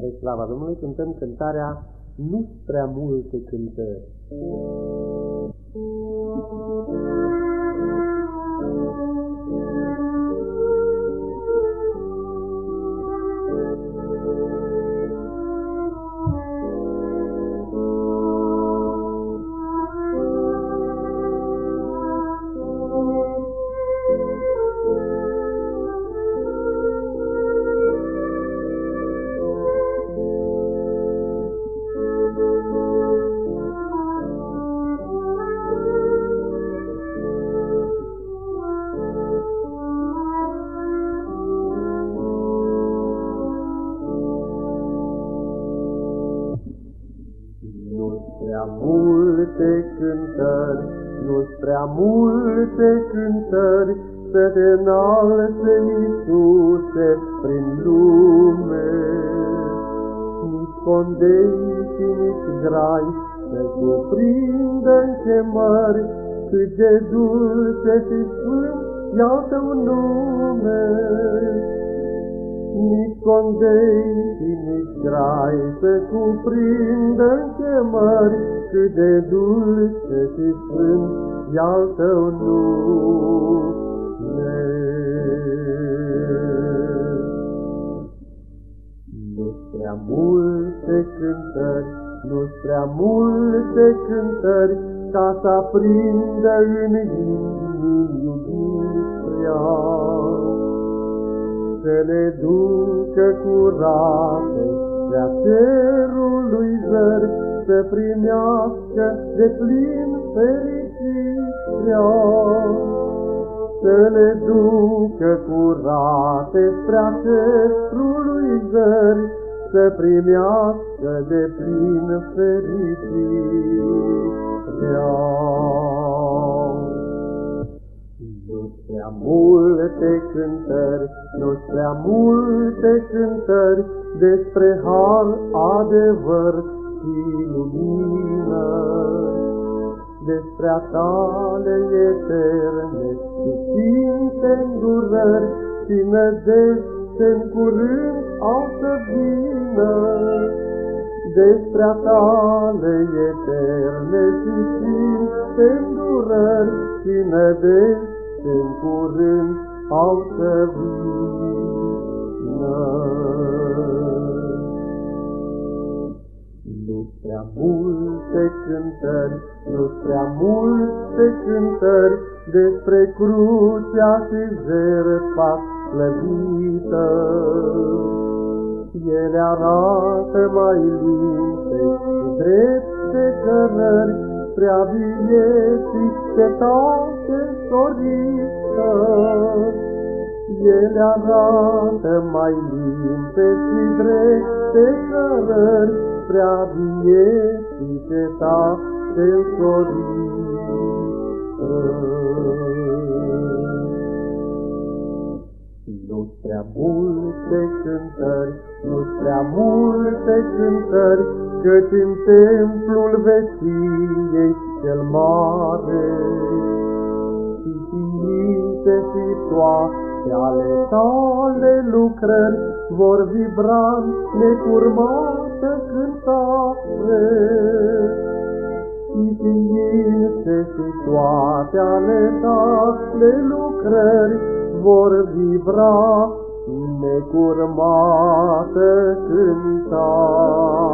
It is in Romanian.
Spre slava Domnului cântăm cântarea Nu prea multe cântări. Prea multe cântări, nu prea multe cântări, să te înalte, Iisuse, prin lume. Nici condei și nici grai să cuprindă în chemări, cât de dulce și sfânt iau tău nume. Nici condei și nici grai să cuprindă în chemări, cât de dulce și sfânt e al tău nume. Nu prea multe cântări, nu prea multe cântări, ca să aprindă în inimi iubirea să le ducă curate de-a cerului zări, să primească de plin fericirea. Să le ducă curate spre cerului zări, să primească de plin fericirea. Multe cântări, nu prea multe cântări despre har, adevăr și lumină, despre a tale eterne și sfinte îndurări și nădejde în curând au să vină. Despre a tale eterne și sfinte îndurări și nădejde în curând au să vină. Nu prea multe cântări, nu prea multe cântări despre crucea și jertfa slăvită. Ele arată mai linte și drepte cărări prea vieții cetate sorită. Ele arată mai limpe și drepte cărări, prea vieții cetate sorită. Nu prea multe cântări, nu prea multe cântări, Căci în templul veciei cel mare, Și ființe și toate ale tale lucrări Vor vibra necurmată cântare. Și ființe și toate ale tale lucrări Vor vibra necurmată cântare.